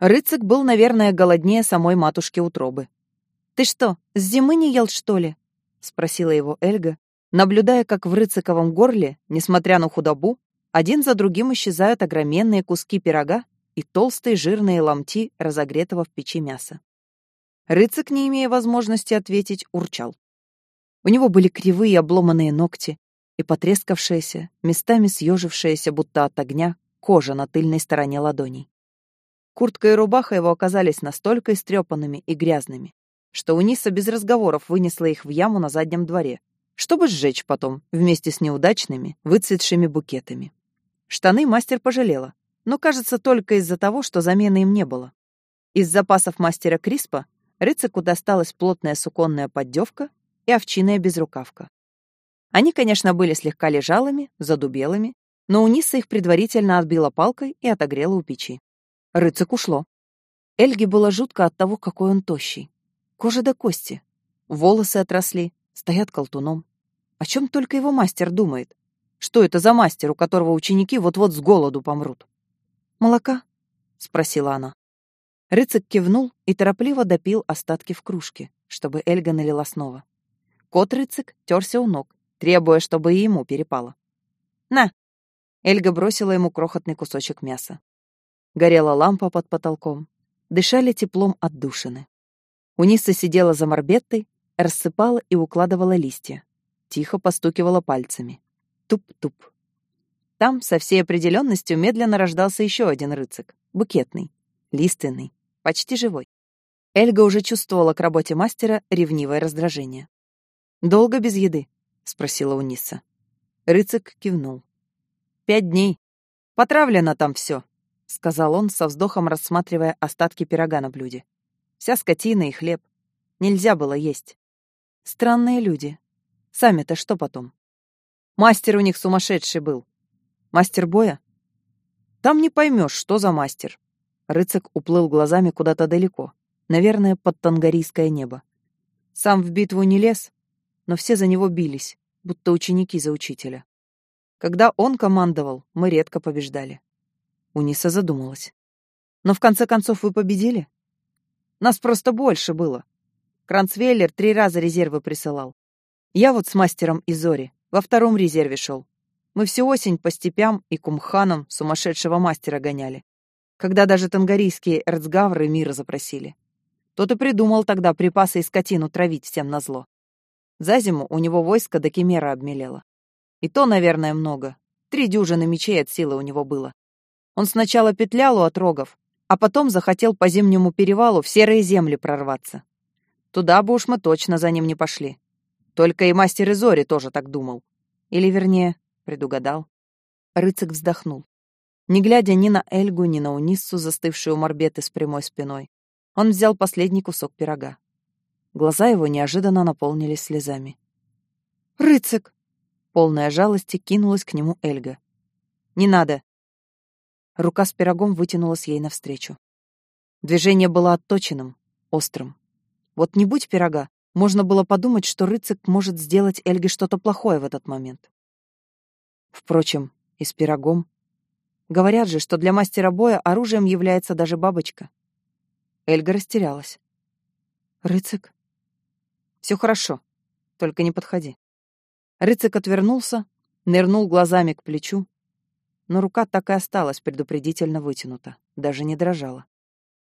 Рыцик был, наверное, голоднее самой матушки утробы. «Ты что, с зимы не ел, что ли?» — спросила его Эльга, наблюдая, как в рыциковом горле, несмотря на худобу, один за другим исчезают огроменные куски пирога и толстые жирные ломти разогретого в печи мяса. Рыцик, не имея возможности ответить, урчал. У него были кривые обломанные ногти и потрескавшаяся, местами съежившаяся, будто от огня, кожа на тыльной стороне ладоней. Куртка и рубаха его оказались настолько истрепанными и грязными, что Униса без разговоров вынесла их в яму на заднем дворе, чтобы сжечь потом вместе с неудачными, выцветшими букетами. Штаны мастер пожалела, но, кажется, только из-за того, что замены им не было. Из запасов мастера Криспа рыцаку досталась плотная суконная поддевка и овчиная безрукавка. Они, конечно, были слегка лежалыми, задубелыми, но Униса их предварительно отбила палкой и отогрела у печи. Рыцак ушло. Эльге было жутко от того, какой он тощий. Кожа до кости. Волосы отросли, стоят колтуном. О чем только его мастер думает? Что это за мастер, у которого ученики вот-вот с голоду помрут? «Молока?» — спросила она. Рыцак кивнул и торопливо допил остатки в кружке, чтобы Эльга налила снова. Кот Рыцик терся у ног, требуя, чтобы и ему перепало. «На!» Эльга бросила ему крохотный кусочек мяса. Горела лампа под потолком. Дышали теплом отдушины. Униса сидела за морбеттой, рассыпала и укладывала листья. Тихо постукивала пальцами. Туп-туп. Там, со всей определенностью, медленно рождался еще один рыцик. Букетный, лиственный, почти живой. Эльга уже чувствовала к работе мастера ревнивое раздражение. «Долго без еды?» — спросила Униса. Рыцик кивнул. «Пять дней. Потравлено там все», — сказал он, со вздохом рассматривая остатки пирога на блюде. «Вся скотина и хлеб. Нельзя было есть. Странные люди. Сами-то что потом? Мастер у них сумасшедший был. Мастер боя? Там не поймешь, что за мастер». Рыцик уплыл глазами куда-то далеко, наверное, под тангарийское небо. Сам в битву не лез, но все за него бились, будто ученики за учителя. Когда он командовал, мы редко побеждали. Униса задумалась. Но в конце концов вы победили? Нас просто больше было. Кранцвейлер три раза резервы присылал. Я вот с мастером Изори во втором резерве шел. Мы всю осень по степям и кумханам сумасшедшего мастера гоняли. Когда даже тангарийские эрцгавры мира запросили. Тот и придумал тогда припасы и скотину травить всем назло. За зиму у него войско до Кемера обмелело. И то, наверное, много. Три дюжины мечей от силы у него было. Он сначала петлял у отрогов, а потом захотел по зимнему перевалу в серые земли прорваться. Туда бы уж мы точно за ним не пошли. Только и мастер Изори тоже так думал. Или, вернее, предугадал. Рыцик вздохнул. Не глядя ни на Эльгу, ни на Униссу, застывшую у морбеты с прямой спиной, он взял последний кусок пирога. Глаза его неожиданно наполнились слезами. «Рыцик!» Полная жалости кинулась к нему Эльга. «Не надо!» Рука с пирогом вытянулась ей навстречу. Движение было отточенным, острым. Вот не будь пирога, можно было подумать, что Рыцик может сделать Эльге что-то плохое в этот момент. Впрочем, и с пирогом. Говорят же, что для мастера боя оружием является даже бабочка. Эльга растерялась. «Рыцик?» Все хорошо, только не подходи. Рыцик отвернулся, нырнул глазами к плечу, но рука так и осталась предупредительно вытянута, даже не дрожала.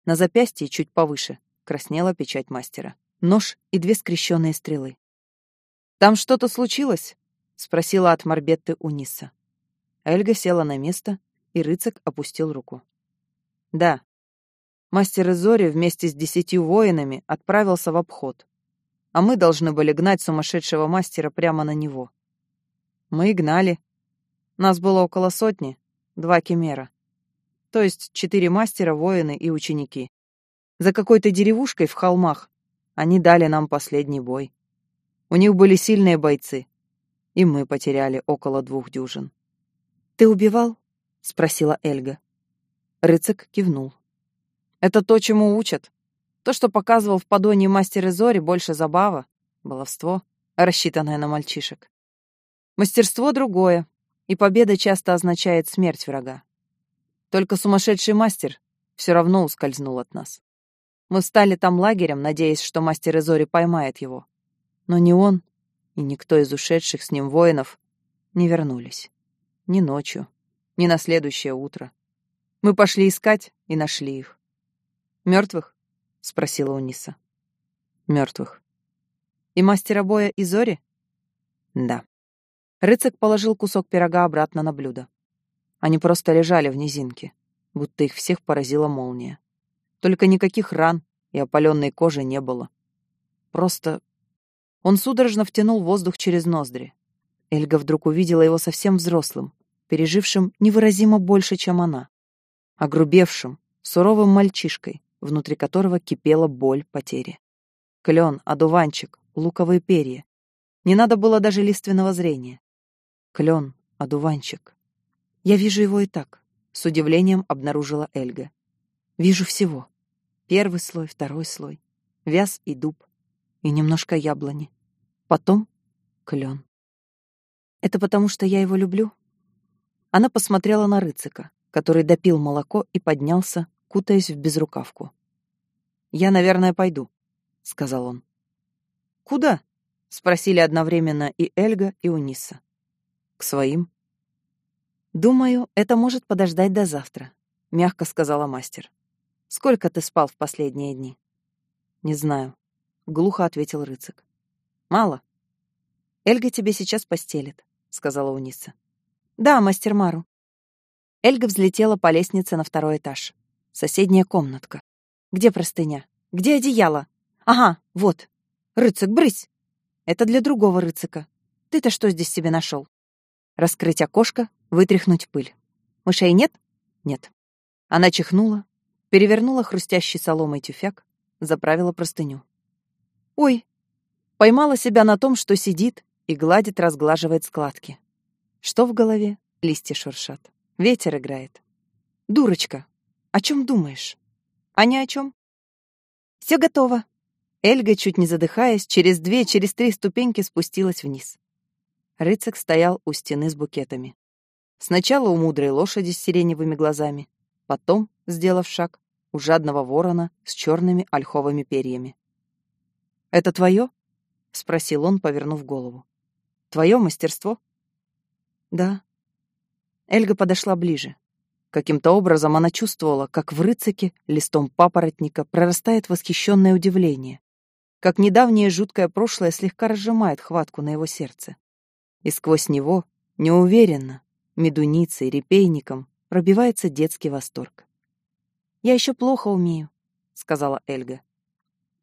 На запястье, чуть повыше, краснела печать мастера. Нож и две скрещенные стрелы. «Там что-то случилось?» — спросила от Марбетты Униса. Эльга села на место, и рыцик опустил руку. «Да. Мастер Изори вместе с десятью воинами отправился в обход а мы должны были гнать сумасшедшего мастера прямо на него. Мы и гнали. Нас было около сотни, два кемера. То есть четыре мастера, воины и ученики. За какой-то деревушкой в холмах они дали нам последний бой. У них были сильные бойцы, и мы потеряли около двух дюжин. «Ты убивал?» — спросила Эльга. Рыцик кивнул. «Это то, чему учат. То, что показывал в подонье мастер Изори, больше забава, баловство, рассчитанное на мальчишек. Мастерство другое, и победа часто означает смерть врага. Только сумасшедший мастер все равно ускользнул от нас. Мы стали там лагерем, надеясь, что мастер Изори поймает его. Но ни он, и никто из ушедших с ним воинов не вернулись. Ни ночью, ни на следующее утро. Мы пошли искать и нашли их. Мертвых? спросила Униса. Мертвых. И мастера боя Изори? Да. Рыцак положил кусок пирога обратно на блюдо. Они просто лежали в низинке, будто их всех поразила молния. Только никаких ран и опаленной кожи не было. Просто... Он судорожно втянул воздух через ноздри. Эльга вдруг увидела его совсем взрослым, пережившим невыразимо больше, чем она. Огрубевшим, суровым мальчишкой, внутри которого кипела боль потери. Клен, одуванчик, луковые перья. Не надо было даже лиственного зрения. Клен, одуванчик. Я вижу его и так, с удивлением обнаружила Эльга. Вижу всего. Первый слой, второй слой, вяз и дуб, и немножко яблони. Потом клен. Это потому, что я его люблю? Она посмотрела на Рыцика, который допил молоко и поднялся, кутаясь в безрукавку. «Я, наверное, пойду», — сказал он. «Куда?» — спросили одновременно и Эльга, и Униса. «К своим». «Думаю, это может подождать до завтра», — мягко сказала мастер. Сколько ты спал в последние дни? Не знаю, глухо ответил рыцак. Мало. Эльга тебе сейчас постелит, сказала Униса. Да, мастер Мару. Эльга взлетела по лестнице на второй этаж. Соседняя комнатка. Где простыня? Где одеяло? Ага, вот. Рыцак, брысь. Это для другого рыцака. Ты-то что здесь себе нашел? Раскрыть окошко, вытряхнуть пыль. Мышей нет? Нет. Она чихнула, перевернула хрустящий соломой тюфяк, заправила простыню. «Ой!» Поймала себя на том, что сидит и гладит, разглаживает складки. Что в голове? Листья шуршат. Ветер играет. «Дурочка, о чем думаешь?» «А ни о чем?» «Все готово!» Эльга, чуть не задыхаясь, через две, через три ступеньки спустилась вниз. Рыцак стоял у стены с букетами. Сначала у мудрой лошади с сиреневыми глазами, потом, сделав шаг, у жадного ворона с черными ольховыми перьями. «Это твое?» — спросил он, повернув голову. «Твое мастерство?» «Да». Эльга подошла ближе. Каким-то образом она чувствовала, как в рыцаке листом папоротника прорастает восхищенное удивление, как недавнее жуткое прошлое слегка разжимает хватку на его сердце. И сквозь него, неуверенно, медуницей, репейником, пробивается детский восторг. «Я еще плохо умею», — сказала Эльга.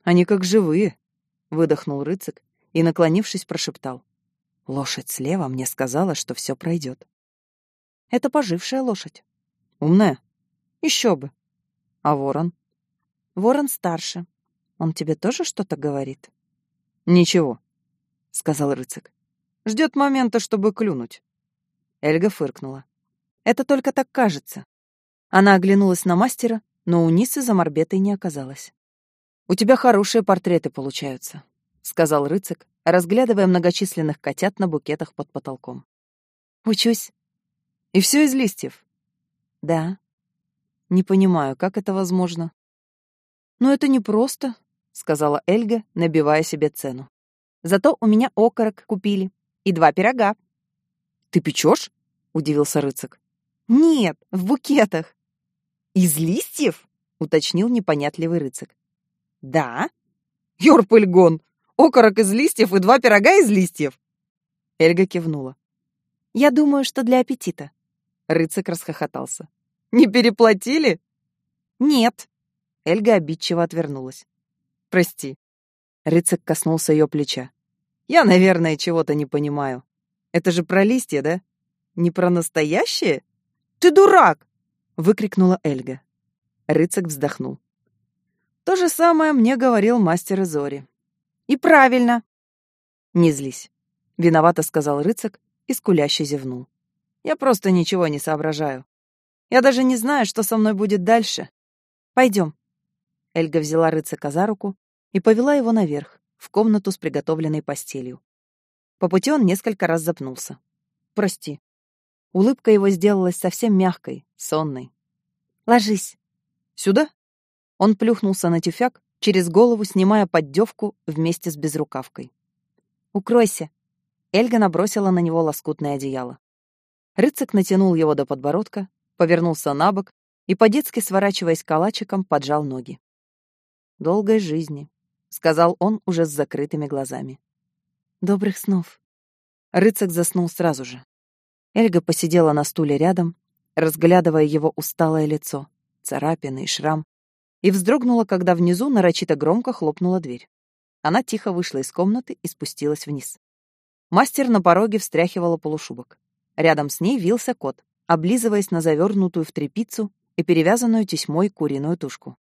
«Они как живые», — выдохнул рыцак и, наклонившись, прошептал. «Лошадь слева мне сказала, что все пройдет». «Это пожившая лошадь». «Умная?» «Еще бы». «А ворон?» «Ворон старше. Он тебе тоже что-то говорит?» «Ничего», — сказал рыцак. «Ждет момента, чтобы клюнуть». Эльга фыркнула. Это только так кажется. Она оглянулась на мастера, но у Нисы за морбетой не оказалось. «У тебя хорошие портреты получаются», — сказал рыцак, разглядывая многочисленных котят на букетах под потолком. «Учусь». «И все из листьев?» «Да». «Не понимаю, как это возможно?» «Но это непросто», — сказала Эльга, набивая себе цену. «Зато у меня окорок купили и два пирога». «Ты печешь?» — удивился рыцак. «Нет, в букетах». «Из листьев?» — уточнил непонятливый рыцак. «Да». «Юрпыльгон! Окорок из листьев и два пирога из листьев!» Эльга кивнула. «Я думаю, что для аппетита». Рыцак расхохотался. «Не переплатили?» «Нет». Эльга обидчиво отвернулась. «Прости». Рыцак коснулся ее плеча. «Я, наверное, чего-то не понимаю. Это же про листья, да? Не про настоящее?» Ты дурак!» — выкрикнула Эльга. Рыцак вздохнул. То же самое мне говорил мастер Изори. И правильно. Не злись. Виновато сказал рыцак и скуляще зевнул. Я просто ничего не соображаю. Я даже не знаю, что со мной будет дальше. Пойдем. Эльга взяла рыцака за руку и повела его наверх, в комнату с приготовленной постелью. По пути он несколько раз запнулся. «Прости», Улыбка его сделалась совсем мягкой, сонной. «Ложись». Сюда?» Он плюхнулся на тюфяк, через голову снимая поддевку вместе с безрукавкой. «Укройся!» Эльга набросила на него лоскутное одеяло. Рыцак натянул его до подбородка, повернулся на бок и, по-детски сворачиваясь калачиком, поджал ноги. «Долгой жизни», — сказал он уже с закрытыми глазами. «Добрых снов». Рыцак заснул сразу же. Эльга посидела на стуле рядом, разглядывая его усталое лицо, царапины и шрам, и вздрогнула, когда внизу нарочито громко хлопнула дверь. Она тихо вышла из комнаты и спустилась вниз. Мастер на пороге встряхивала полушубок. Рядом с ней вился кот, облизываясь на завернутую в тряпицу и перевязанную тесьмой куриную тушку.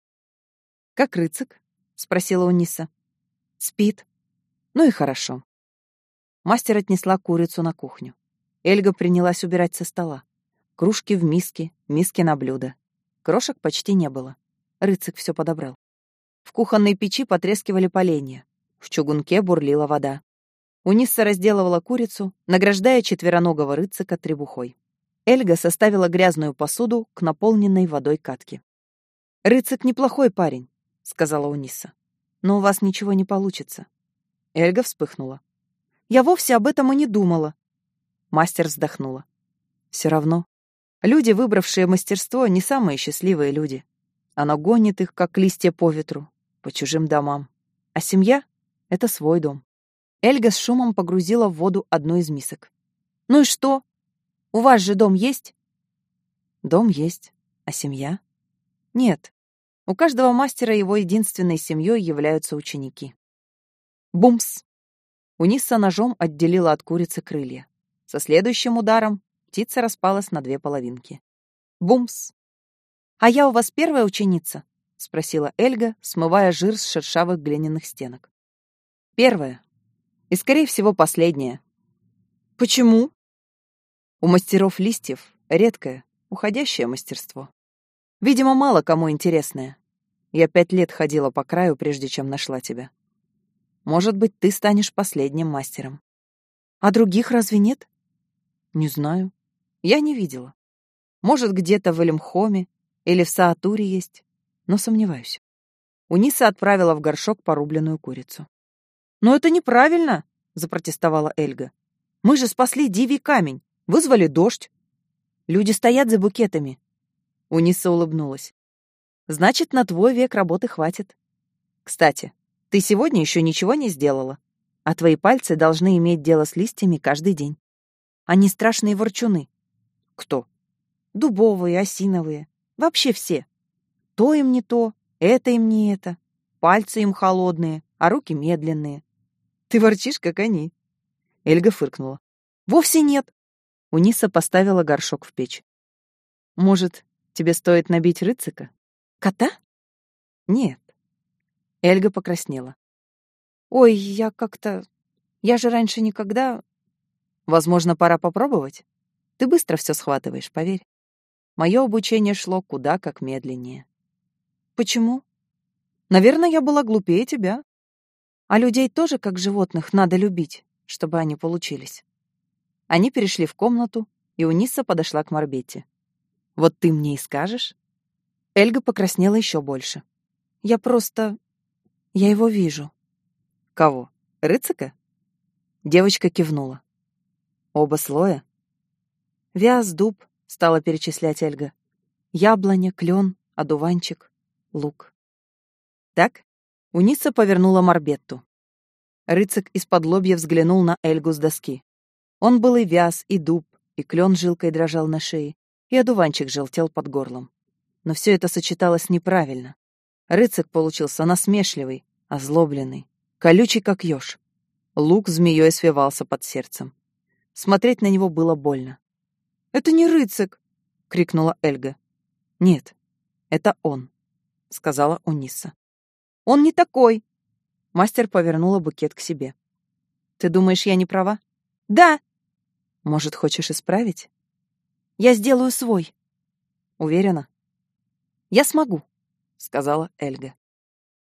«Как рыцак?» — спросила Униса. «Спит». «Ну и хорошо». Мастер отнесла курицу на кухню. Эльга принялась убирать со стола. Кружки в миске, миски на блюдо. Крошек почти не было. Рыцик все подобрал. В кухонной печи потрескивали поленья. В чугунке бурлила вода. Унисса разделывала курицу, награждая четвероногого рыцика требухой. Эльга составила грязную посуду к наполненной водой катке. «Рыцик неплохой парень», — сказала Унисса. «Но у вас ничего не получится». Эльга вспыхнула. «Я вовсе об этом и не думала». Мастер вздохнула. «Все равно. Люди, выбравшие мастерство, не самые счастливые люди. Оно гонит их, как листья по ветру, по чужим домам. А семья — это свой дом. Эльга с шумом погрузила в воду одну из мисок. «Ну и что? У вас же дом есть?» «Дом есть. А семья?» «Нет. У каждого мастера его единственной семьей являются ученики». Бумс! Униса ножом отделила от курицы крылья. Со следующим ударом птица распалась на две половинки. Бумс! «А я у вас первая ученица?» — спросила Эльга, смывая жир с шершавых глиняных стенок. «Первая. И, скорее всего, последняя». «Почему?» У мастеров листьев редкое, уходящее мастерство. Видимо, мало кому интересное. Я пять лет ходила по краю, прежде чем нашла тебя. Может быть, ты станешь последним мастером. А других разве нет? Не знаю. Я не видела. Может, где-то в Эльмхоме или в Саатуре есть, но сомневаюсь. Униса отправила в горшок порубленную курицу. «Но это неправильно!» — запротестовала Эльга. «Мы же спасли Диви камень, вызвали дождь. Люди стоят за букетами». Униса улыбнулась. «Значит, на твой век работы хватит. Кстати, ты сегодня еще ничего не сделала, а твои пальцы должны иметь дело с листьями каждый день. Они страшные ворчуны». «Кто?» «Дубовые, осиновые. Вообще все. То им не то, это им не это. Пальцы им холодные, а руки медленные. Ты ворчишь, как они. Эльга фыркнула. Вовсе нет. Униса поставила горшок в печь. Может, тебе стоит набить рыцика? Кота? Нет. Эльга покраснела. Ой, я как-то... Я же раньше никогда... Возможно, пора попробовать? Ты быстро все схватываешь, поверь. Мое обучение шло куда как медленнее. Почему? Наверное, я была глупее тебя. А людей тоже, как животных, надо любить, чтобы они получились. Они перешли в комнату, и Униса подошла к Марбетте. «Вот ты мне и скажешь?» Эльга покраснела еще больше. «Я просто... Я его вижу». «Кого? Рыцика?» Девочка кивнула. «Оба слоя?» Вяз, дуб, — стала перечислять Эльга. «Яблоня, клен, одуванчик, лук». «Так?» — Униса повернула морбетту. Рыцик из-под лобья взглянул на Эльгу с доски. Он был и вяз, и дуб, и клен жилкой дрожал на шее, и одуванчик желтел под горлом. Но все это сочеталось неправильно. Рыцик получился насмешливый, озлобленный, колючий, как еж. Лук змеей свивался под сердцем. Смотреть на него было больно. «Это не рыцик!» — крикнула Эльга. «Нет, это он», — сказала Униса. «Он не такой!» Мастер повернула букет к себе. «Ты думаешь, я не права?» «Да!» «Может, хочешь исправить?» «Я сделаю свой». «Уверена?» «Я смогу», — сказала Эльга.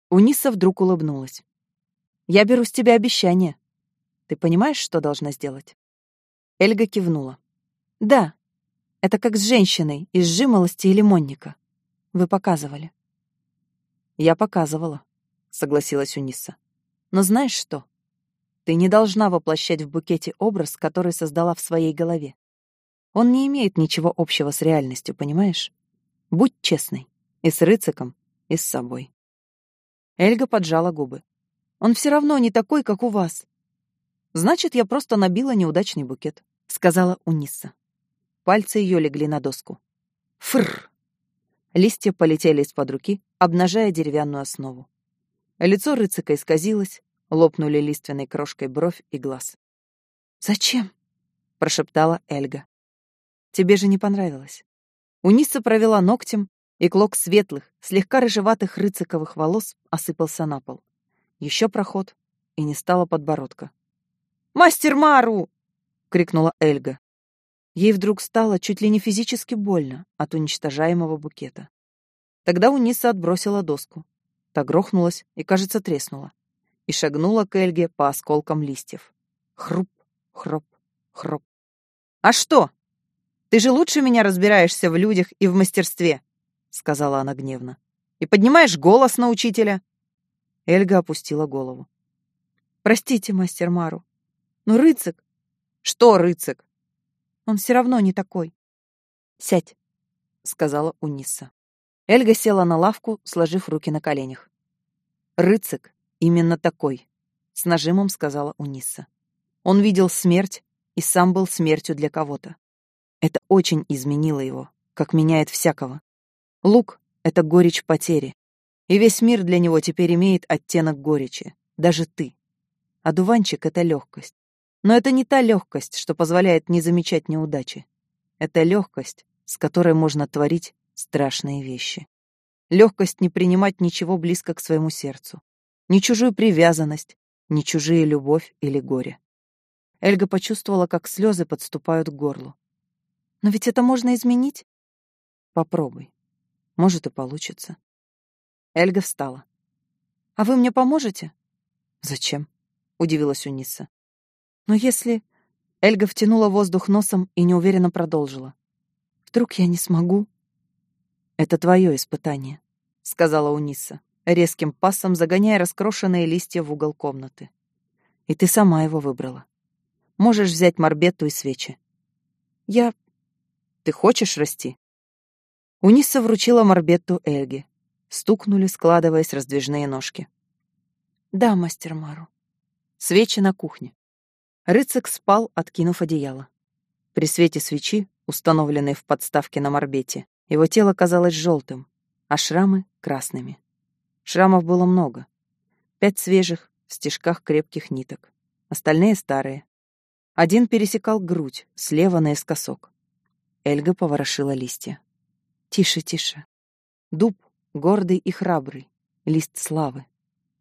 Униса вдруг улыбнулась. «Я беру с тебя обещание. Ты понимаешь, что должна сделать?» Эльга кивнула. Да, это как с женщиной из жимолости и лимонника. Вы показывали. Я показывала, согласилась Униса. Но знаешь что? Ты не должна воплощать в букете образ, который создала в своей голове. Он не имеет ничего общего с реальностью, понимаешь? Будь честной. И с Рыциком, и с собой. Эльга поджала губы. Он все равно не такой, как у вас. Значит, я просто набила неудачный букет, сказала Униса. Пальцы ее легли на доску. Фрр! Листья полетели из-под руки, обнажая деревянную основу. Лицо рыцика исказилось, лопнули лиственной крошкой бровь и глаз. «Зачем?» — прошептала Эльга. «Тебе же не понравилось». Униса провела ногтем, и клок светлых, слегка рыжеватых рыциковых волос осыпался на пол. Еще проход, и не стало подбородка. «Мастер Мару!» — крикнула Эльга. Ей вдруг стало чуть ли не физически больно от уничтожаемого букета. Тогда Униса отбросила доску. Та грохнулась и, кажется, треснула. И шагнула к Эльге по осколкам листьев. Хруп, хроп, хроп. «А что? Ты же лучше меня разбираешься в людях и в мастерстве!» — сказала она гневно. «И поднимаешь голос на учителя!» Эльга опустила голову. «Простите, мастер Мару, но рыцик...» «Что рыцик?» Он все равно не такой. Сядь, сказала Униса. Эльга села на лавку, сложив руки на коленях. Рыцик именно такой, с нажимом сказала Униса. Он видел смерть и сам был смертью для кого-то. Это очень изменило его, как меняет всякого. Лук — это горечь потери. И весь мир для него теперь имеет оттенок горечи, даже ты. А дуванчик — это легкость. Но это не та легкость, что позволяет не замечать неудачи. Это легкость, с которой можно творить страшные вещи. Легкость не принимать ничего близко к своему сердцу. Ни чужую привязанность, ни чужие любовь или горе. Эльга почувствовала, как слезы подступают к горлу. «Но ведь это можно изменить?» «Попробуй. Может, и получится». Эльга встала. «А вы мне поможете?» «Зачем?» — удивилась Униса. Но если... Эльга втянула воздух носом и неуверенно продолжила. Вдруг я не смогу? Это твое испытание, сказала Униса, резким пассом загоняя раскрошенные листья в угол комнаты. И ты сама его выбрала. Можешь взять морбетту и свечи. Я... Ты хочешь расти? Униса вручила морбетту Эльге. Стукнули, складываясь раздвижные ножки. Да, мастер Мару. Свечи на кухне. Рыцик спал, откинув одеяло. При свете свечи, установленной в подставке на морбете, его тело казалось желтым, а шрамы — красными. Шрамов было много. Пять свежих, в стежках крепких ниток. Остальные старые. Один пересекал грудь, слева наискосок. Эльга поворошила листья. Тише, тише. Дуб, гордый и храбрый, лист славы.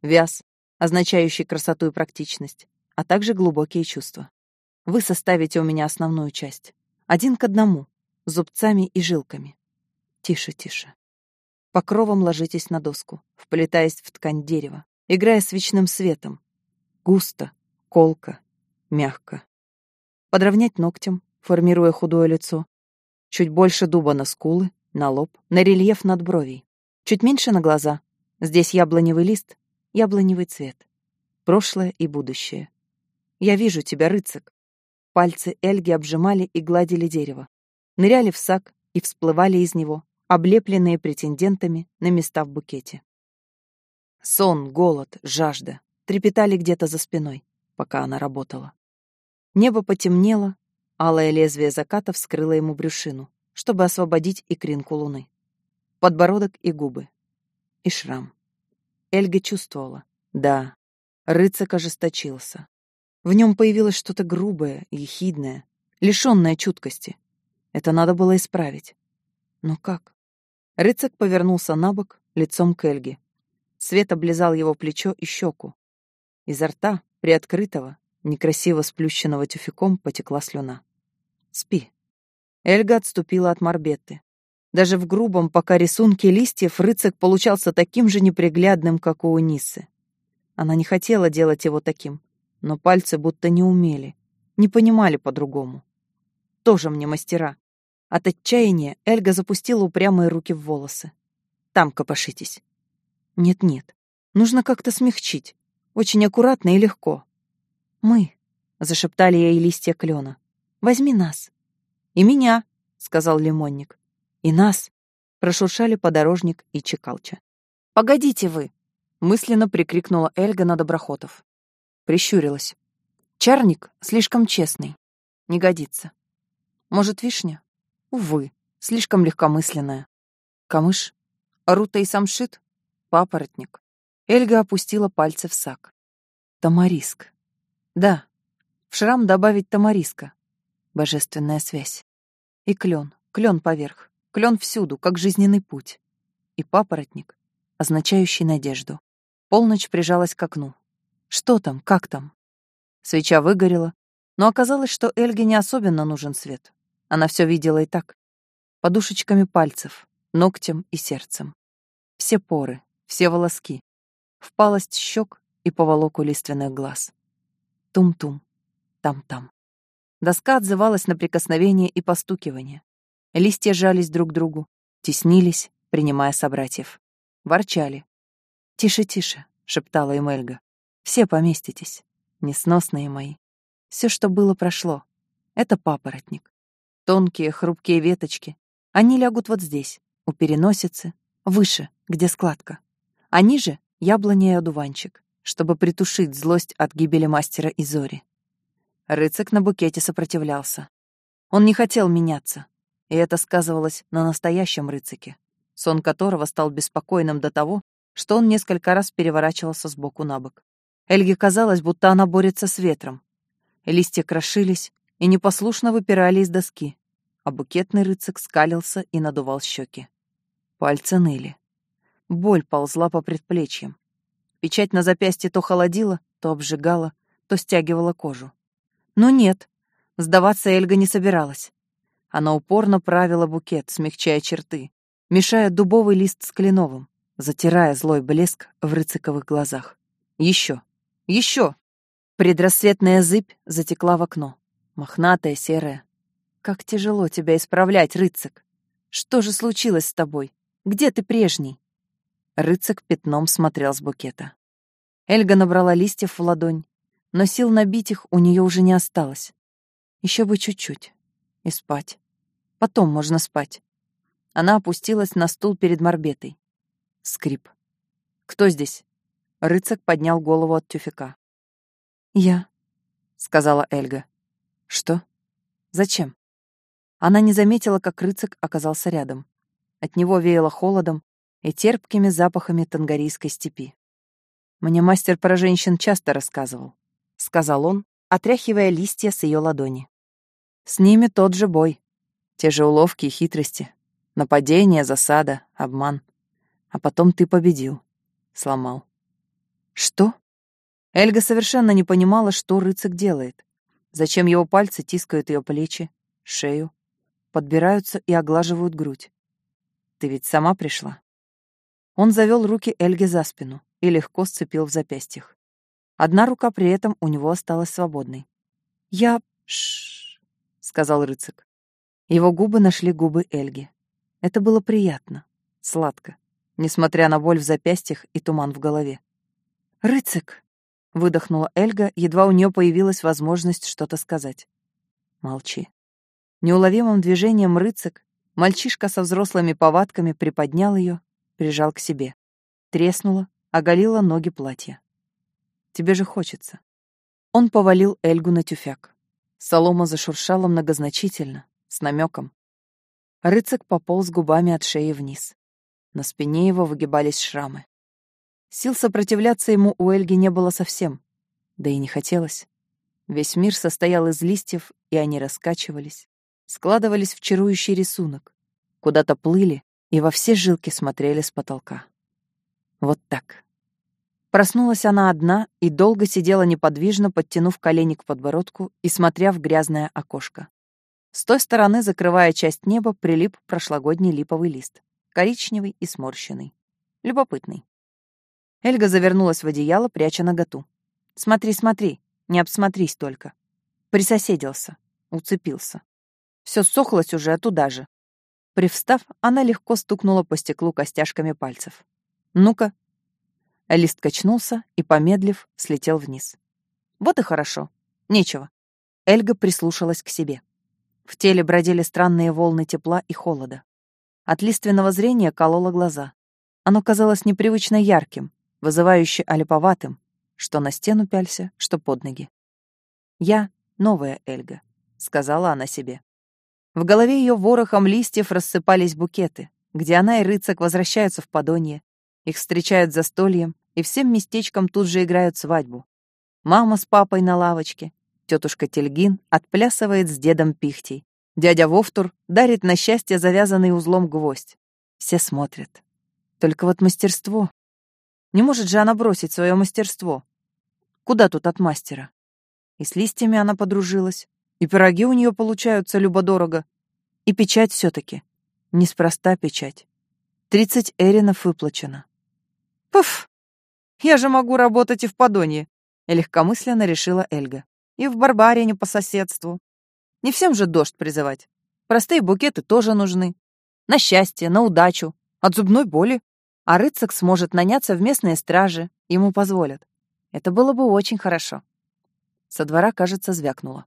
Вяз, означающий красоту и практичность а также глубокие чувства. Вы составите у меня основную часть. Один к одному, зубцами и жилками. Тише, тише. Покровом ложитесь на доску, вплетаясь в ткань дерева, играя свечным светом. Густо, колко, мягко. Подровнять ногтем, формируя худое лицо. Чуть больше дуба на скулы, на лоб, на рельеф над бровей. Чуть меньше на глаза. Здесь яблоневый лист, яблоневый цвет. Прошлое и будущее. Я вижу тебя, рыцик. Пальцы Эльги обжимали и гладили дерево. Ныряли в сак и всплывали из него, облепленные претендентами на места в букете. Сон, голод, жажда трепетали где-то за спиной, пока она работала. Небо потемнело, алое лезвие заката вскрыло ему брюшину, чтобы освободить икринку луны. Подбородок и губы. И шрам. Эльга чувствовала. Да, рыцак ожесточился. В нем появилось что-то грубое, ехидное, лишенное чуткости. Это надо было исправить. Но как? Рыцак повернулся на бок, лицом к Эльге. Свет облизал его плечо и щеку. Изо рта, приоткрытого, некрасиво сплющенного тюфяком, потекла слюна. «Спи». Эльга отступила от Марбетты. Даже в грубом пока рисунке листьев рыцак получался таким же неприглядным, как у Унисы. Она не хотела делать его таким, но пальцы будто не умели, не понимали по-другому. Тоже мне мастера. От отчаяния Эльга запустила упрямые руки в волосы. Там копошитесь. Нет-нет, нужно как-то смягчить. Очень аккуратно и легко. Мы, зашептали ей листья клена. Возьми нас. И меня, сказал лимонник. И нас, прошуршали подорожник и чекалча. Погодите вы, мысленно прикрикнула Эльга на Доброхотов. Прищурилась. Чарник слишком честный. Не годится. Может, вишня? Увы, слишком легкомысленная. Камыш? Рута и самшит? Папоротник. Эльга опустила пальцы в сак. Тамариск. Да, в шрам добавить тамариска. Божественная связь. И клен, клен поверх, клен всюду, как жизненный путь. И папоротник, означающий надежду. Полночь прижалась к окну. Что там, как там? Свеча выгорела, но оказалось, что Эльге не особенно нужен свет. Она все видела и так. Подушечками пальцев, ногтем и сердцем. Все поры, все волоски. Впалость щек и поволоку лиственных глаз. Тум-тум, там-там. Доска отзывалась на прикосновение и постукивание. Листья жались друг к другу, теснились, принимая собратьев. Ворчали. «Тише, тише», — шептала им Эльга. «Все поместитесь, несносные мои. Все, что было, прошло. Это папоротник. Тонкие, хрупкие веточки. Они лягут вот здесь, у переносицы, выше, где складка. А ниже — яблони и одуванчик, чтобы притушить злость от гибели мастера Изори. Рыцак на букете сопротивлялся. Он не хотел меняться, и это сказывалось на настоящем рыцаке, сон которого стал беспокойным до того, что он несколько раз переворачивался с боку на бок. Эльге казалось, будто она борется с ветром, Листья крошились и непослушно выпирали из доски, а букетный рыцак скалился и надувал щеки. Пальцы ныли. Боль ползла по предплечьям. Печать на запястье то холодила, то обжигала, то стягивала кожу. Но нет, сдаваться Эльга не собиралась. Она упорно правила букет, смягчая черты, мешая дубовый лист с кленовым, затирая злой блеск в рыцаковых глазах. Еще, еще! Предрассветная зыбь затекла в окно. Мохнатая, серая. Как тяжело тебя исправлять, рыцак. Что же случилось с тобой? Где ты прежний? Рыцак пятном смотрел с букета. Эльга набрала листьев в ладонь, но сил набить их у нее уже не осталось. Еще бы чуть-чуть. И спать. Потом можно спать. Она опустилась на стул перед морбетой. Скрип. «Кто здесь?» Рыцак поднял голову от тюфяка. «Я», — сказала Эльга. «Что? Зачем?» Она не заметила, как рыцак оказался рядом. От него веяло холодом и терпкими запахами тангарийской степи. «Мне мастер про женщин часто рассказывал», — сказал он, отряхивая листья с ее ладони. «С ними тот же бой. Те же уловки и хитрости. Нападение, засада, обман. А потом ты победил. Сломал». «Что?» Эльга совершенно не понимала, что рыцарь делает. Зачем его пальцы тискают ее плечи, шею, подбираются и оглаживают грудь. Ты ведь сама пришла. Он завел руки Эльге за спину и легко сцепил в запястьях. Одна рука при этом у него осталась свободной. «Я... Шш, сказал рыцак. Его губы нашли губы Эльги. Это было приятно, сладко, несмотря на боль в запястьях и туман в голове. «Рыцак!» выдохнула Эльга, едва у нее появилась возможность что-то сказать. Молчи. Неуловимым движением рыцак мальчишка со взрослыми повадками приподнял ее, прижал к себе. Треснула, оголила ноги платья. Тебе же хочется. Он повалил Эльгу на тюфяк. Солома зашуршала многозначительно, с намеком. Рыцак пополз губами от шеи вниз. На спине его выгибались шрамы. Сил сопротивляться ему у Эльги не было совсем, да и не хотелось. Весь мир состоял из листьев, и они раскачивались, складывались в чарующий рисунок, куда-то плыли и во все жилки смотрели с потолка. Вот так. Проснулась она одна и долго сидела неподвижно, подтянув колени к подбородку и смотря в грязное окошко. С той стороны, закрывая часть неба, прилип прошлогодний липовый лист, коричневый и сморщенный. Любопытный. Эльга завернулась в одеяло, пряча наготу. «Смотри, смотри, не обсмотрись только». Присоседился, уцепился. Все сохлось уже, а туда же. Привстав, она легко стукнула по стеклу костяшками пальцев. «Ну-ка». Лист качнулся и, помедлив, слетел вниз. «Вот и хорошо. Нечего». Эльга прислушалась к себе. В теле бродили странные волны тепла и холода. От лиственного зрения кололо глаза. Оно казалось непривычно ярким, вызывающе олиповатым, что на стену пялься, что под ноги. «Я — новая Эльга», — сказала она себе. В голове ее ворохом листьев рассыпались букеты, где она и рыцак возвращаются в Подонье. Их встречают за стольем, и всем местечком тут же играют свадьбу. Мама с папой на лавочке, тетушка Тельгин отплясывает с дедом Пихтей. Дядя Вовтур дарит на счастье завязанный узлом гвоздь. Все смотрят. Только вот мастерство. Не может же она бросить свое мастерство. Куда тут от мастера? И с листьями она подружилась, и пироги у нее получаются любо-дорого. И печать все-таки. Неспроста печать. Тридцать эринов выплачено. Пф! Я же могу работать и в Подонье, легкомысленно решила Эльга. И в Барбарине по соседству. Не всем же дождь призывать. Простые букеты тоже нужны. На счастье, на удачу, от зубной боли. А рыцак сможет наняться в местные стражи, ему позволят. Это было бы очень хорошо. Со двора, кажется, звякнуло.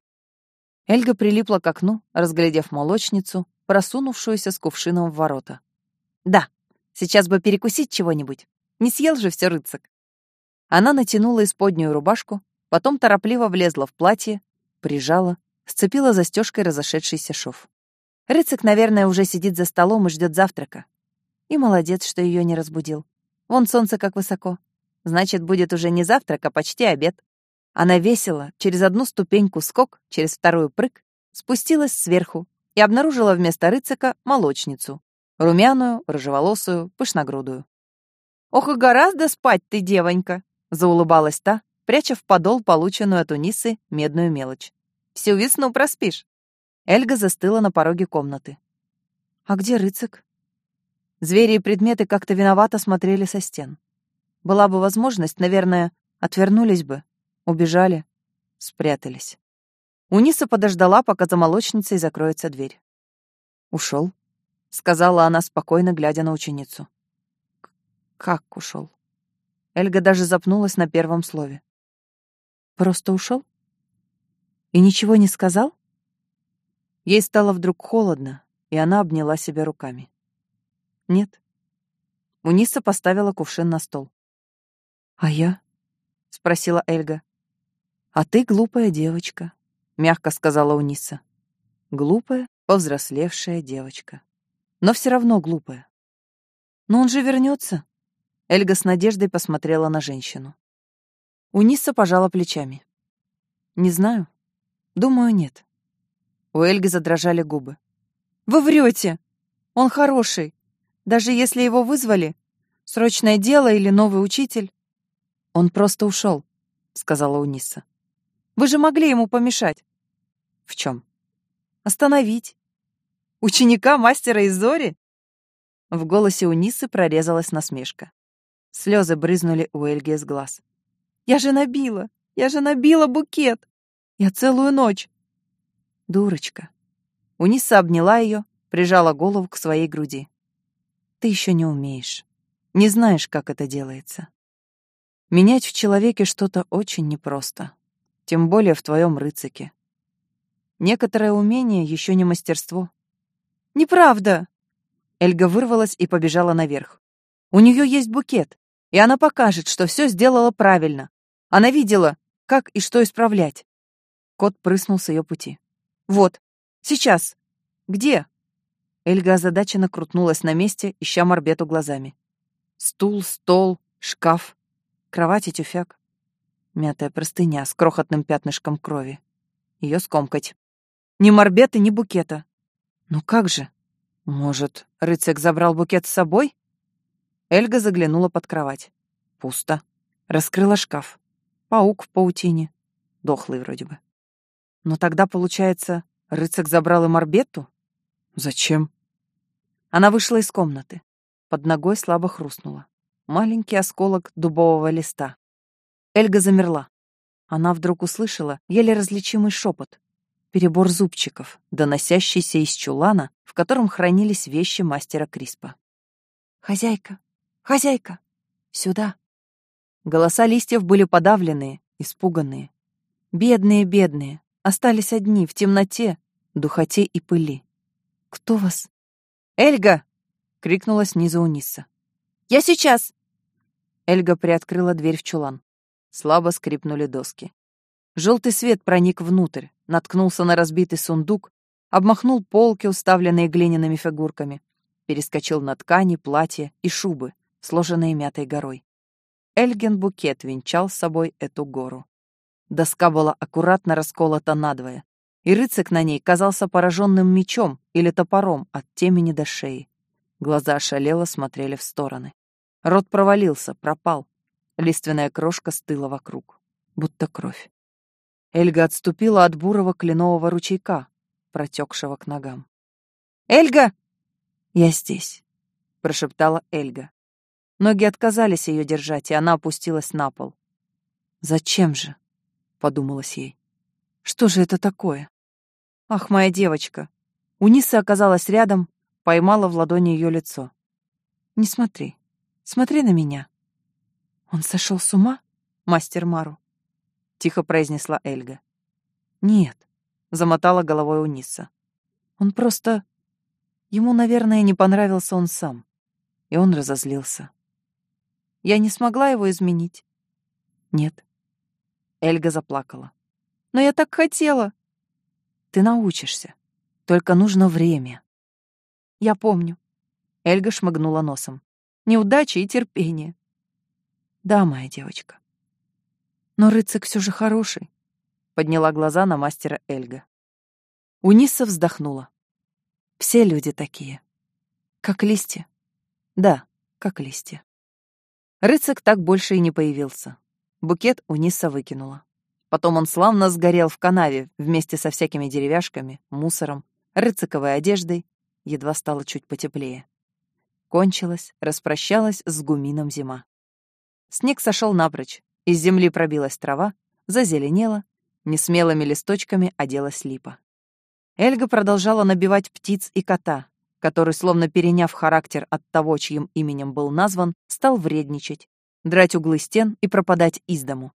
Эльга прилипла к окну, разглядев молочницу, просунувшуюся с кувшином в ворота. «Да, сейчас бы перекусить чего-нибудь. Не съел же все рыцак». Она натянула исподнюю рубашку, потом торопливо влезла в платье, прижала, сцепила застежкой разошедшийся шов. Рыцак, наверное, уже сидит за столом и ждет завтрака. И молодец, что ее не разбудил. Вон солнце как высоко. Значит, будет уже не завтрак, а почти обед. Она весело, через одну ступеньку скок, через вторую прыг, спустилась сверху и обнаружила вместо рыцака молочницу, румяную, рыжеволосую, пышногрудую. «Ох и гораздо спать ты, девонька!» — заулыбалась та, пряча в подол полученную от Унисы медную мелочь. «Всю весну проспишь!» Эльга застыла на пороге комнаты. «А где рыцак?» Звери и предметы как-то виновато смотрели со стен. Была бы возможность, наверное, отвернулись бы, Убежали, спрятались. Униса подождала, пока за молочницей закроется дверь. Ушел, сказала она спокойно, глядя на ученицу. Как ушел? Эльга даже запнулась на первом слове. Просто ушел? И ничего не сказал? Ей стало вдруг холодно, и она обняла себя руками. Нет. Униса поставила кувшин на стол. А я? спросила Эльга. «А ты глупая девочка», — мягко сказала Униса. «Глупая, повзрослевшая девочка. Но все равно глупая». «Но он же вернется. Эльга с надеждой посмотрела на женщину. Униса пожала плечами. «Не знаю. Думаю, нет». У Эльги задрожали губы. «Вы врете! Он хороший. Даже если его вызвали, срочное дело или новый учитель». «Он просто ушел», — сказала Униса. Вы же могли ему помешать. В чем? Остановить. Ученика мастера из Зори? В голосе Унисы прорезалась насмешка. Слезы брызнули у Эльги из глаз. Я же набила, я же набила букет. Я целую ночь. Дурочка. Униса обняла ее, прижала голову к своей груди. Ты еще не умеешь. Не знаешь, как это делается. Менять в человеке что-то очень непросто тем более в твоем рыцаке. Некоторое умение еще не мастерство. Неправда! Эльга вырвалась и побежала наверх. У нее есть букет, и она покажет, что все сделала правильно. Она видела, как и что исправлять. Кот прыснул с ее пути. Вот, сейчас. Где? Эльга озадаченно крутнулась на месте, ища Морбету глазами. Стул, стол, шкаф, кровать и тюфяк. Мятая простыня с крохотным пятнышком крови. Ее скомкать. Ни морбеты, ни букета. Ну как же? Может, рыцарь забрал букет с собой? Эльга заглянула под кровать. Пусто. Раскрыла шкаф. Паук в паутине. Дохлый вроде бы. Но тогда, получается, рыцарь забрал и морбетту? Зачем? Она вышла из комнаты. Под ногой слабо хрустнула. Маленький осколок дубового листа. Эльга замерла. Она вдруг услышала еле различимый шепот. перебор зубчиков, доносящийся из чулана, в котором хранились вещи мастера Криспа. «Хозяйка! Хозяйка! Сюда!» Голоса листьев были подавленные, испуганные. Бедные, бедные, остались одни в темноте, духоте и пыли. «Кто вас?» «Эльга!» — крикнула снизу Униса. «Я сейчас!» Эльга приоткрыла дверь в чулан. Слабо скрипнули доски. Желтый свет проник внутрь, наткнулся на разбитый сундук, обмахнул полки, уставленные глиняными фигурками, перескочил на ткани, платья и шубы, сложенные мятой горой. Эльген букет венчал с собой эту гору. Доска была аккуратно расколота надвое, и рыцарь на ней казался пораженным мечом или топором от темени до шеи. Глаза ошалело смотрели в стороны. Рот провалился, пропал. Лиственная крошка стыла вокруг, будто кровь. Эльга отступила от бурого кленового ручейка, протекшего к ногам. «Эльга!» «Я здесь», — прошептала Эльга. Ноги отказались ее держать, и она опустилась на пол. «Зачем же?» — подумалось ей. «Что же это такое?» «Ах, моя девочка!» Униса оказалась рядом, поймала в ладони ее лицо. «Не смотри. Смотри на меня». «Он сошел с ума, мастер Мару?» — тихо произнесла Эльга. «Нет», — замотала головой Униса. «Он просто... Ему, наверное, не понравился он сам. И он разозлился. Я не смогла его изменить?» «Нет». Эльга заплакала. «Но я так хотела!» «Ты научишься. Только нужно время». «Я помню». Эльга шмыгнула носом неудачи и терпение. Да, моя девочка. Но рыцарь все же хороший, подняла глаза на мастера Эльга. Униса вздохнула. Все люди такие. Как листья. Да, как листья. Рыцарь так больше и не появился. Букет Униса выкинула. Потом он славно сгорел в канаве вместе со всякими деревяшками, мусором, рыцаковой одеждой, едва стало чуть потеплее. Кончилась, распрощалась с гумином зима. Снег сошел напрочь, из земли пробилась трава, зазеленела, несмелыми листочками оделась липа. Эльга продолжала набивать птиц и кота, который, словно переняв характер от того, чьим именем был назван, стал вредничать, драть углы стен и пропадать из дому.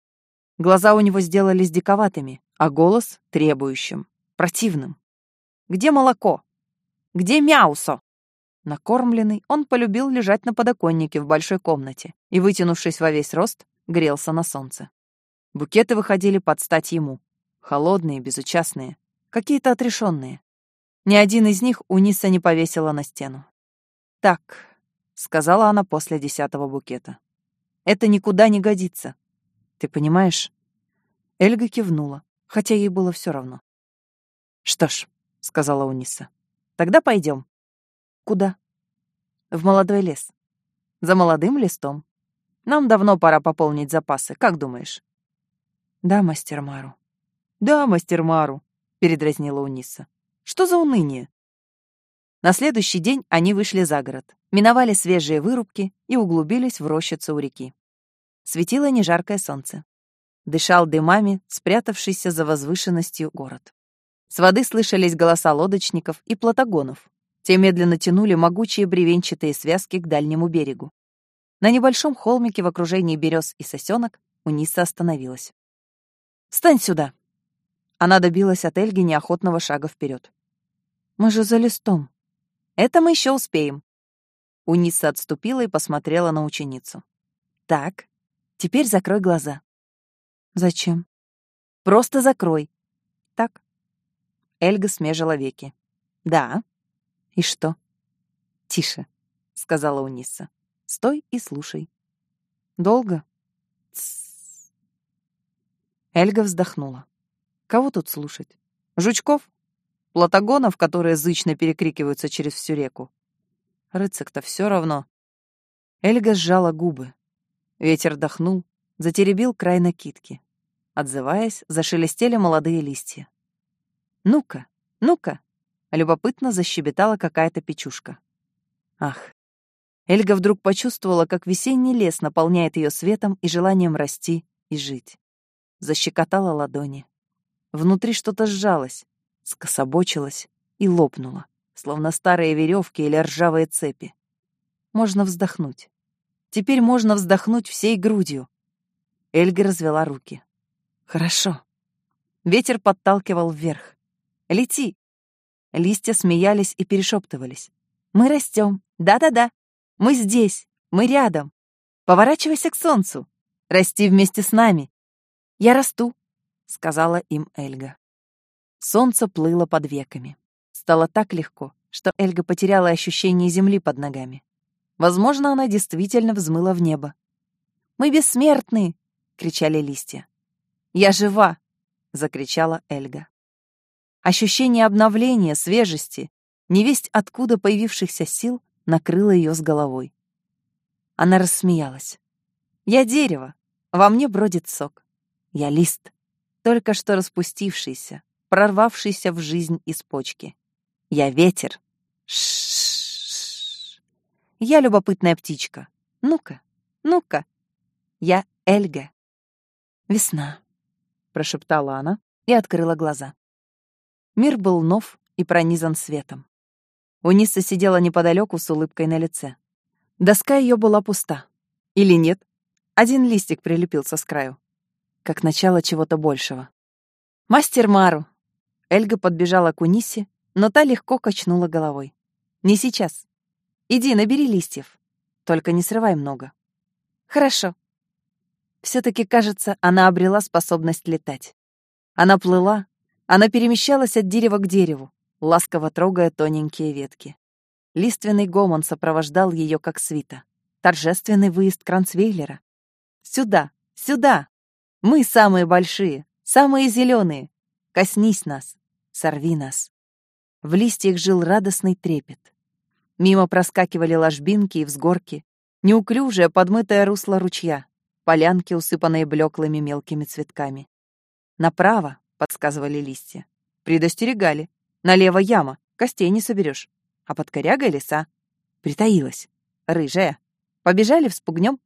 Глаза у него сделались диковатыми, а голос — требующим, противным. «Где молоко? Где мяусо?» Накормленный, он полюбил лежать на подоконнике в большой комнате и, вытянувшись во весь рост, грелся на солнце. Букеты выходили под стать ему. Холодные, безучастные, какие-то отрешенные. Ни один из них Униса не повесила на стену. «Так», — сказала она после десятого букета, — «это никуда не годится. Ты понимаешь?» Эльга кивнула, хотя ей было все равно. «Что ж», — сказала Униса, — «тогда пойдем. Куда? В молодой лес. За молодым листом. Нам давно пора пополнить запасы, как думаешь? Да, мастер Мару. Да, мастер Мару, передразнила Униса. Что за уныние? На следующий день они вышли за город, миновали свежие вырубки и углубились в рощицу у реки. Светило нежаркое солнце. Дышал дымами, спрятавшийся за возвышенностью город. С воды слышались голоса лодочников и платогонов, те медленно тянули могучие бревенчатые связки к дальнему берегу. На небольшом холмике в окружении берез и сосенок Униса остановилась. «Встань сюда!» Она добилась от Эльги неохотного шага вперед. «Мы же за листом». «Это мы еще успеем». Униса отступила и посмотрела на ученицу. «Так, теперь закрой глаза». «Зачем?» «Просто закрой». «Так». Эльга смежила веки. «Да, «И что?» «Тише», — сказала Униса. «Стой и слушай». «Долго?» Тссс. Эльга вздохнула. «Кого тут слушать? Жучков? Платагонов, которые зычно перекрикиваются через всю реку? Рыцак-то все равно». Эльга сжала губы. Ветер дохнул, затеребил край накидки. Отзываясь, зашелестели молодые листья. «Ну-ка, ну-ка!» Любопытно защебетала какая-то печушка. Ах. Эльга вдруг почувствовала, как весенний лес наполняет ее светом и желанием расти и жить. Защекотала ладони. Внутри что-то сжалось. Скособочилась и лопнула, словно старые веревки или ржавые цепи. Можно вздохнуть. Теперь можно вздохнуть всей грудью. Эльга развела руки. Хорошо. Ветер подталкивал вверх. Лети. Листья смеялись и перешептывались. Мы растем. Да-да-да. Мы здесь. Мы рядом. Поворачивайся к солнцу. Расти вместе с нами. Я расту, сказала им Эльга. Солнце плыло под веками. Стало так легко, что Эльга потеряла ощущение земли под ногами. Возможно, она действительно взмыла в небо. «Мы бессмертны!» — кричали листья. «Я жива!» — закричала Эльга. Ощущение обновления, свежести, невесть откуда появившихся сил накрыло ее с головой. Она рассмеялась. «Я дерево, во мне бродит сок. Я лист, только что распустившийся, прорвавшийся в жизнь из почки. Я ветер. Ш я любопытная птичка. Ну-ка, ну-ка. Я Эльга. Весна, прошептала она и открыла глаза. Мир был нов и пронизан светом. Униса сидела неподалеку с улыбкой на лице. Доска ее была пуста. Или нет? Один листик прилепился с краю. Как начало чего-то большего. «Мастер Мару!» Эльга подбежала к Унисе, но та легко качнула головой. «Не сейчас. Иди, набери листьев. Только не срывай много. Хорошо. Все-таки, кажется, она обрела способность летать. Она плыла, она перемещалась от дерева к дереву, ласково трогая тоненькие ветки. Лиственный гомон сопровождал ее как свита. Торжественный выезд Кранцвейлера. «Сюда! Сюда! Мы самые большие, самые зеленые! Коснись нас! Сорви нас!» В листьях жил радостный трепет. Мимо проскакивали ложбинки и взгорки, неуклюжее подмытое русло ручья, полянки, усыпанные блеклыми мелкими цветками. «Направо», — подсказывали листья. Предостерегали. «Налево яма, костей не соберешь. А под корягой леса». Притаилась. «Рыжая. Побежали, вспугнем?»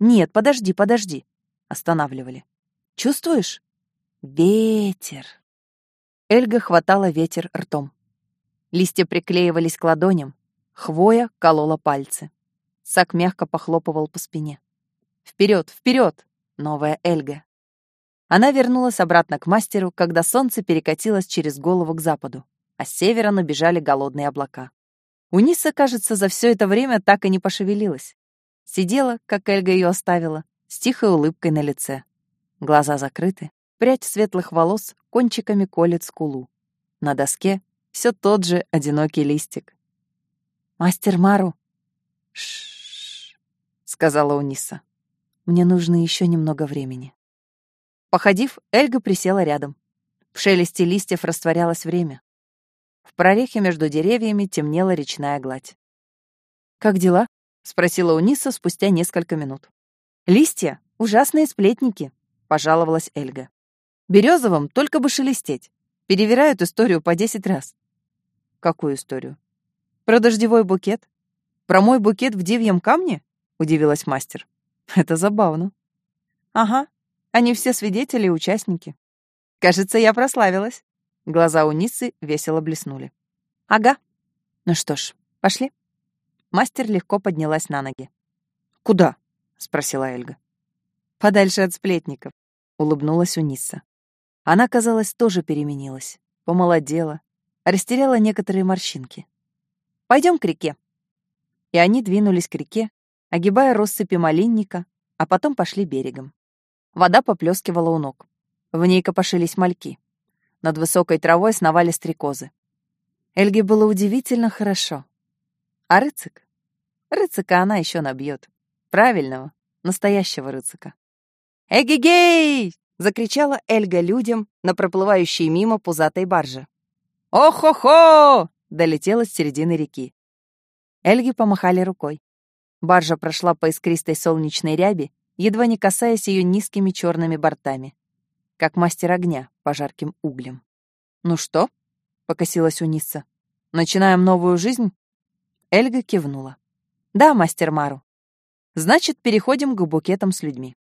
«Нет, подожди, подожди», — останавливали. «Чувствуешь?» «Ветер». Эльга хватала ветер ртом. Листья приклеивались к ладоням, Хвоя колола пальцы. Сак мягко похлопывал по спине. Вперед, вперед! Новая Эльга. Она вернулась обратно к мастеру, когда солнце перекатилось через голову к западу, а с севера набежали голодные облака. Униса, кажется, за все это время так и не пошевелилась. Сидела, как Эльга ее оставила, с тихой улыбкой на лице. Глаза закрыты, прядь светлых волос кончиками колет скулу. На доске все тот же одинокий листик. «Мастер Мару!» «Ш-ш-ш», сказала Униса. «Мне нужно еще немного времени». Походив, Эльга присела рядом. В шелесте листьев растворялось время. В прорехе между деревьями темнела речная гладь. «Как дела?» — спросила Униса спустя несколько минут. «Листья — ужасные сплетники», — пожаловалась Эльга. «Березовым только бы шелестеть. Перевирают историю по десять раз». «Какую историю?» Про дождевой букет? Про мой букет в дивьем камне? Удивилась мастер. Это забавно. Ага, они все свидетели и участники. Кажется, я прославилась. Глаза у Нисы весело блеснули. Ага. Ну что ж, пошли. Мастер легко поднялась на ноги. Куда? спросила Эльга. Подальше от сплетников, улыбнулась Униса. Она, казалось, тоже переменилась, помолодела, растеряла некоторые морщинки. Пойдем к реке». И они двинулись к реке, огибая россыпи малинника, а потом пошли берегом. Вода поплескивала у ног. В ней копошились мальки. Над высокой травой сновали стрекозы. Эльге было удивительно хорошо. А рыцик? Рыцика она еще набьет. Правильного, настоящего рыцика. «Эгегей!» — закричала Эльга людям на проплывающей мимо пузатой барже. «О-хо-хо!» долетела с середины реки. Эльги помахали рукой. Баржа прошла по искристой солнечной ряби, едва не касаясь ее низкими черными бортами, как мастер огня по жарким углям. «Ну что?» — покосилась Униса. «Начинаем новую жизнь?» Эльга кивнула. «Да, мастер Мару. Значит, переходим к букетам с людьми».